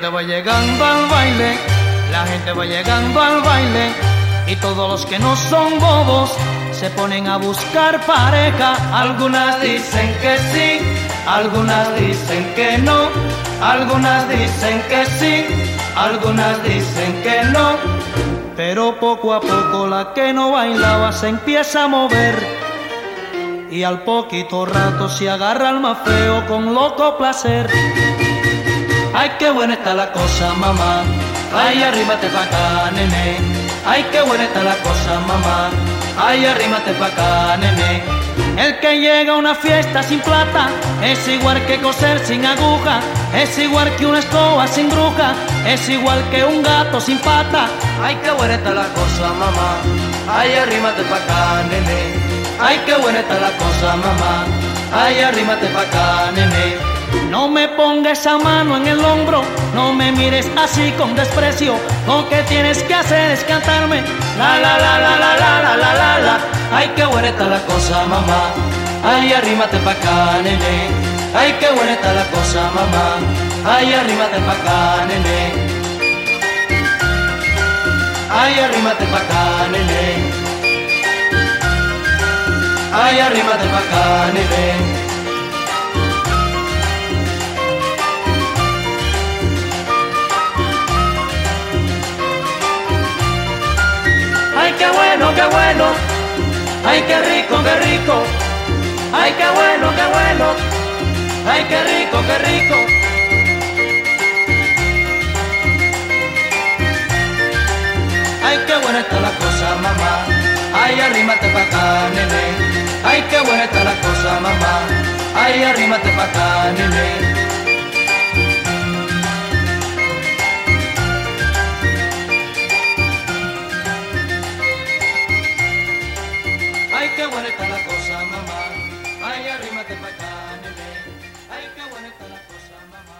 llegando al baile, la gente va llegando al baile y todos los que no son bobos se ponen a buscar pareja. Algunas dicen que sí, algunas dicen que no, algunas dicen que sí, algunas dicen que no. Pero poco a poco la que no bailaba se empieza a mover y al poquito rato se agarra al más feo con loco placer. Ay, qué buena está la cosa, mamá. Ay, arrímate pa' acá, nene. Ay, qué buena está la cosa, mamá. Ay, arrímate pa' acá, nene. El que llega a una fiesta sin plata es igual que coser sin aguja, es igual que una escoba sin bruja, es igual que un gato sin pata. Ay, qué buena está la cosa, mamá. Ay, arrímate pa' acá, nene. Ay, qué buena está la cosa, mamá. Ay, arrímate pa' acá, nene. No me pongas esa mano en el hombro, no me mires así con desprecio. Lo que tienes que hacer es cantarme la la la la la la la la la la. Ay, qué buena está la cosa, mamá. Ay, arrímate pa' acá, nene. Ay, qué buena está la cosa, mamá. Ay, arrímate pa' acá, nene. Ay, arrímate pa' acá, nene. Ay, arrímate pa' acá, nene. Ay, qué bueno, qué bueno. Ay, qué rico, qué rico. Ay, qué bueno, qué bueno. Ay, qué rico, qué rico. Ay, qué buena está la cosa, mamá. Ay, arrímate pa' acá, nene. Ay, qué buena está la cosa, mamá. Ay, arrímate pa' acá, nene. qué buena está la cosa, mamá. Ay, arrímate pa' acá, nene. Ay, qué buena está la cosa, mamá.